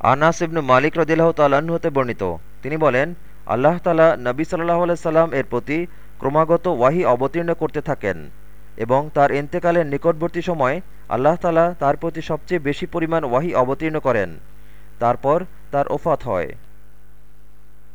আনাস ইবনু মালিক রদিল্লাহ তাল্লাহ্ন হতে বর্ণিত। তিনি বলেন, আল্লাহ তালা নবী সাল্লাহ সাল্লাম এর প্রতি ক্রমাগত ওয়াহি অবতীর্ণ করতে থাকেন এবং তার এন্তেকালের নিকটবর্তী সময় আল্লাহ তালা তার প্রতি সবচেয়ে বেশি পরিমাণ ওয়াহি অবতীর্ণ করেন। তারপর তার ওফাত হয়।